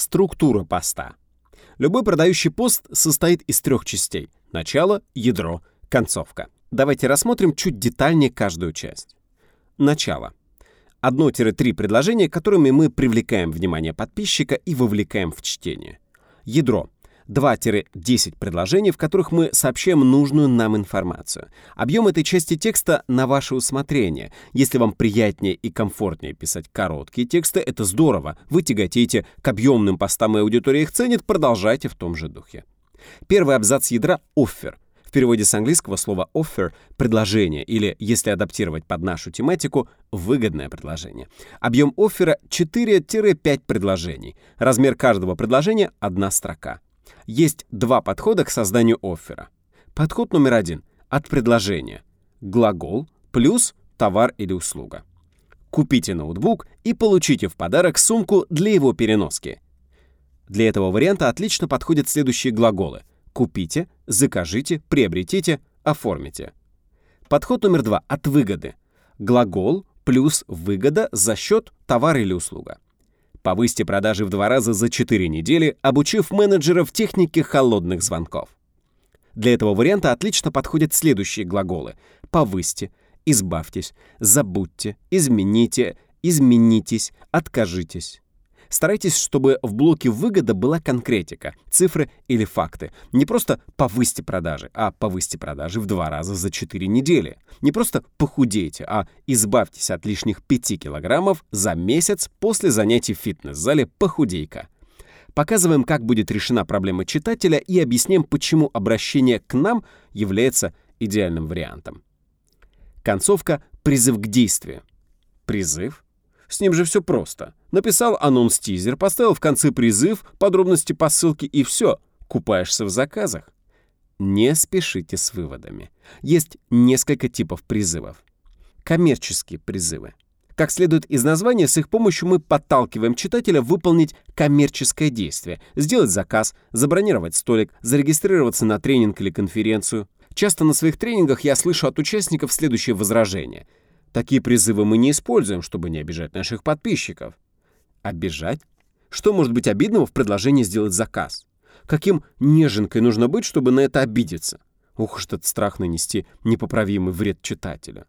Структура поста. Любой продающий пост состоит из трех частей. Начало, ядро, концовка. Давайте рассмотрим чуть детальнее каждую часть. Начало. 1-3 предложения, которыми мы привлекаем внимание подписчика и вовлекаем в чтение. Ядро. 2-10 предложений, в которых мы сообщаем нужную нам информацию. Объем этой части текста на ваше усмотрение. Если вам приятнее и комфортнее писать короткие тексты, это здорово. Вы тяготеете к объемным постам и аудитория их ценит, продолжайте в том же духе. Первый абзац ядра — offer. В переводе с английского слова offer — предложение, или, если адаптировать под нашу тематику, выгодное предложение. Объем оффера 4-5 предложений. Размер каждого предложения — одна строка. Есть два подхода к созданию оффера. Подход номер один — от предложения. Глагол плюс товар или услуга. Купите ноутбук и получите в подарок сумку для его переноски. Для этого варианта отлично подходят следующие глаголы. Купите, закажите, приобретите, оформите. Подход номер два — от выгоды. Глагол плюс выгода за счет товара или услуга. Повысьте продажи в два раза за 4 недели, обучив менеджеров технике холодных звонков. Для этого варианта отлично подходят следующие глаголы. Повысьте, избавьтесь, забудьте, измените, изменитесь, откажитесь. Старайтесь, чтобы в блоке «выгода» была конкретика, цифры или факты. Не просто повысьте продажи, а повысьте продажи в два раза за 4 недели. Не просто похудейте, а избавьтесь от лишних 5 килограммов за месяц после занятий в фитнес-зале «Похудейка». Показываем, как будет решена проблема читателя и объясним, почему обращение к нам является идеальным вариантом. Концовка «Призыв к действию». Призыв с ним же все просто. Написал анонс-тизер, поставил в конце призыв, подробности по ссылке и все. Купаешься в заказах. Не спешите с выводами. Есть несколько типов призывов. Коммерческие призывы. Как следует из названия, с их помощью мы подталкиваем читателя выполнить коммерческое действие, сделать заказ, забронировать столик, зарегистрироваться на тренинг или конференцию. Часто на своих тренингах я слышу от участников следующее возражение – Такие призывы мы не используем, чтобы не обижать наших подписчиков. Обижать? Что может быть обидного в предложении сделать заказ? Каким неженкой нужно быть, чтобы на это обидеться? Ух уж этот страх нанести непоправимый вред читателя.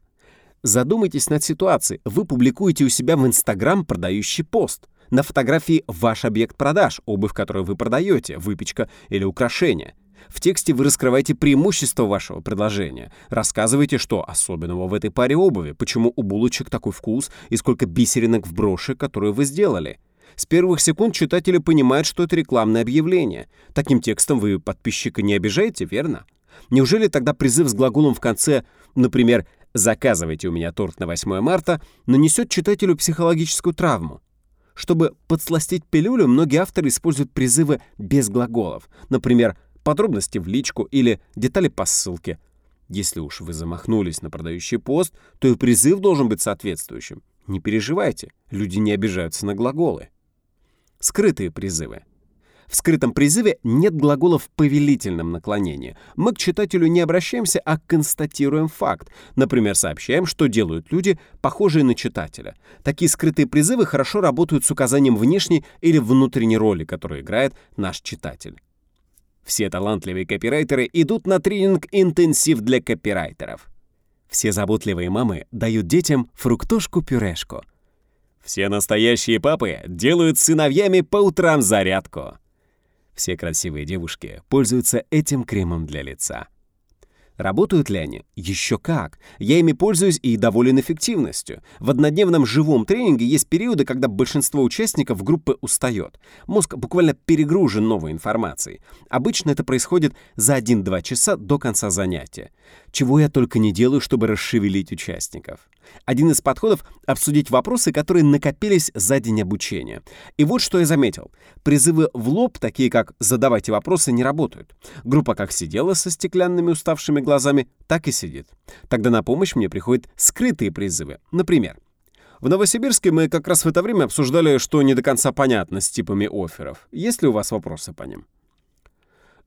Задумайтесь над ситуацией. Вы публикуете у себя в Инстаграм продающий пост. На фотографии ваш объект продаж, обувь, которую вы продаете, выпечка или украшение. В тексте вы раскрываете преимущество вашего предложения. Рассказываете, что особенного в этой паре обуви, почему у булочек такой вкус и сколько бисеринок в броши, которую вы сделали. С первых секунд читатели понимают, что это рекламное объявление. Таким текстом вы подписчика не обижаете, верно? Неужели тогда призыв с глаголом в конце, например, «заказывайте у меня торт на 8 марта», нанесет читателю психологическую травму? Чтобы подсластить пилюлю, многие авторы используют призывы без глаголов. Например, подробности в личку или детали по ссылке. Если уж вы замахнулись на продающий пост, то и призыв должен быть соответствующим. Не переживайте, люди не обижаются на глаголы. Скрытые призывы. В скрытом призыве нет глаголов в повелительном наклонении. Мы к читателю не обращаемся, а констатируем факт. Например, сообщаем, что делают люди, похожие на читателя. Такие скрытые призывы хорошо работают с указанием внешней или внутренней роли, которую играет наш читатель. Все талантливые копирайтеры идут на тренинг «Интенсив для копирайтеров». Все заботливые мамы дают детям фруктошку-пюрешку. Все настоящие папы делают сыновьями по утрам зарядку. Все красивые девушки пользуются этим кремом для лица. Работают ли они? Еще как. Я ими пользуюсь и доволен эффективностью. В однодневном живом тренинге есть периоды, когда большинство участников группы устает. Мозг буквально перегружен новой информацией. Обычно это происходит за 1-2 часа до конца занятия. Чего я только не делаю, чтобы расшевелить участников. Один из подходов — обсудить вопросы, которые накопились за день обучения. И вот что я заметил. Призывы в лоб, такие как «задавайте вопросы», не работают. Группа как сидела со стеклянными уставшими глазами, так и сидит. Тогда на помощь мне приходят скрытые призывы. Например, в Новосибирске мы как раз в это время обсуждали, что не до конца понятно с типами офферов. Есть ли у вас вопросы по ним?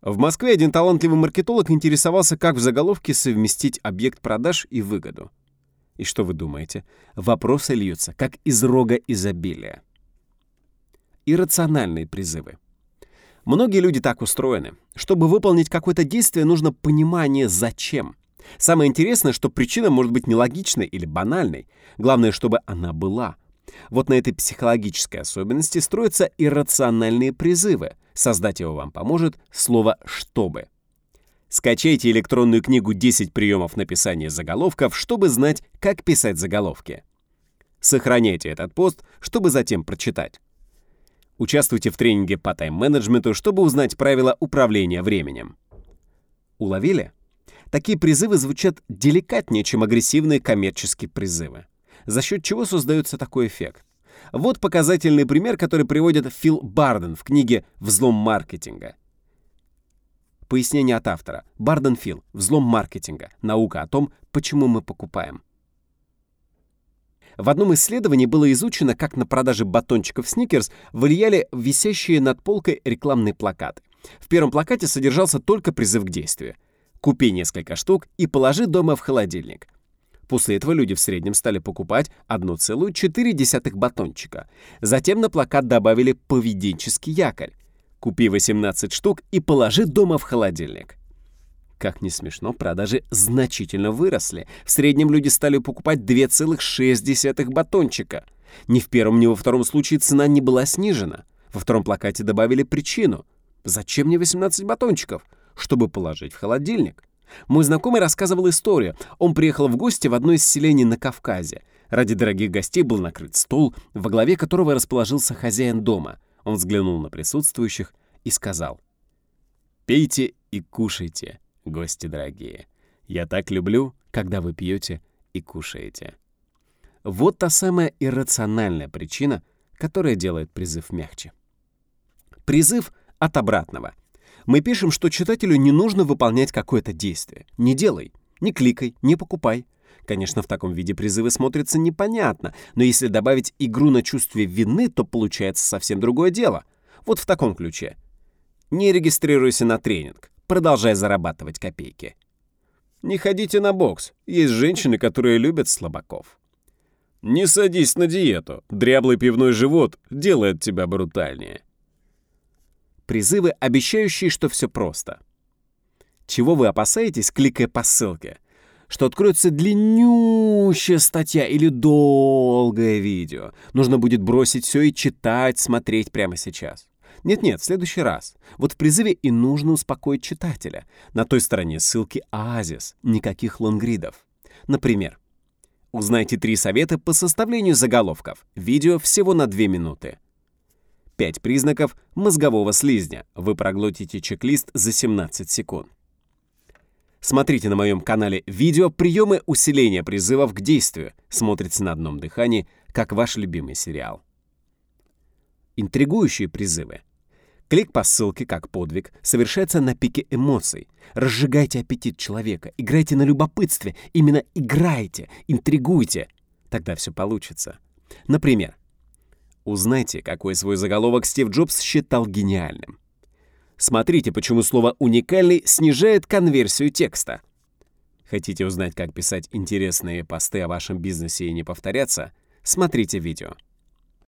В Москве один талантливый маркетолог интересовался, как в заголовке совместить объект продаж и выгоду. И что вы думаете? Вопросы льются, как из рога изобилия. Иррациональные призывы. Многие люди так устроены. Чтобы выполнить какое-то действие, нужно понимание «зачем». Самое интересное, что причина может быть нелогичной или банальной. Главное, чтобы она была. Вот на этой психологической особенности строятся иррациональные призывы. Создать его вам поможет слово «чтобы». Скачайте электронную книгу «10 приемов написания заголовков», чтобы знать, как писать заголовки. Сохраняйте этот пост, чтобы затем прочитать. Участвуйте в тренинге по тайм-менеджменту, чтобы узнать правила управления временем. Уловили? Такие призывы звучат деликатнее, чем агрессивные коммерческие призывы. За счет чего создается такой эффект? Вот показательный пример, который приводит Фил Барден в книге «Взлом маркетинга». Пояснение от автора. Барден Фил. Взлом маркетинга. Наука о том, почему мы покупаем. В одном исследовании было изучено, как на продаже батончиков Сникерс влияли висящие над полкой рекламные плакаты. В первом плакате содержался только призыв к действию. Купи несколько штук и положи дома в холодильник. После этого люди в среднем стали покупать 1,4 батончика. Затем на плакат добавили поведенческий якорь. Купи 18 штук и положи дома в холодильник. Как не смешно, продажи значительно выросли. В среднем люди стали покупать 2,6 батончика. Ни в первом, ни во втором случае цена не была снижена. Во втором плакате добавили причину. Зачем мне 18 батончиков? Чтобы положить в холодильник. Мой знакомый рассказывал историю. Он приехал в гости в одно из селений на Кавказе. Ради дорогих гостей был накрыт стол, во главе которого расположился хозяин дома. Он взглянул на присутствующих и сказал, «Пейте и кушайте, гости дорогие. Я так люблю, когда вы пьете и кушаете». Вот та самая иррациональная причина, которая делает призыв мягче. Призыв от обратного. Мы пишем, что читателю не нужно выполнять какое-то действие. Не делай, не кликай, не покупай. Конечно, в таком виде призывы смотрятся непонятно, но если добавить игру на чувстве вины, то получается совсем другое дело. Вот в таком ключе. Не регистрируйся на тренинг, продолжай зарабатывать копейки. Не ходите на бокс, есть женщины, которые любят слабаков. Не садись на диету, дряблый пивной живот делает тебя брутальнее. Призывы, обещающие, что все просто. Чего вы опасаетесь, кликая по ссылке? Что откроется длиннющая статья или долгое видео. Нужно будет бросить все и читать, смотреть прямо сейчас. Нет-нет, в следующий раз. Вот в призыве и нужно успокоить читателя. На той стороне ссылки оазис, никаких лонгридов. Например, узнайте три совета по составлению заголовков. Видео всего на 2 минуты. Пять признаков мозгового слизня. Вы проглотите чек-лист за 17 секунд. Смотрите на моем канале видео «Приемы усиления призывов к действию». Смотрится на одном дыхании, как ваш любимый сериал. Интригующие призывы. Клик по ссылке как подвиг совершается на пике эмоций. Разжигайте аппетит человека, играйте на любопытстве, именно играйте, интригуйте. Тогда все получится. Например, узнайте, какой свой заголовок Стив Джобс считал гениальным. Смотрите, почему слово «уникальный» снижает конверсию текста. Хотите узнать, как писать интересные посты о вашем бизнесе и не повторяться? Смотрите видео.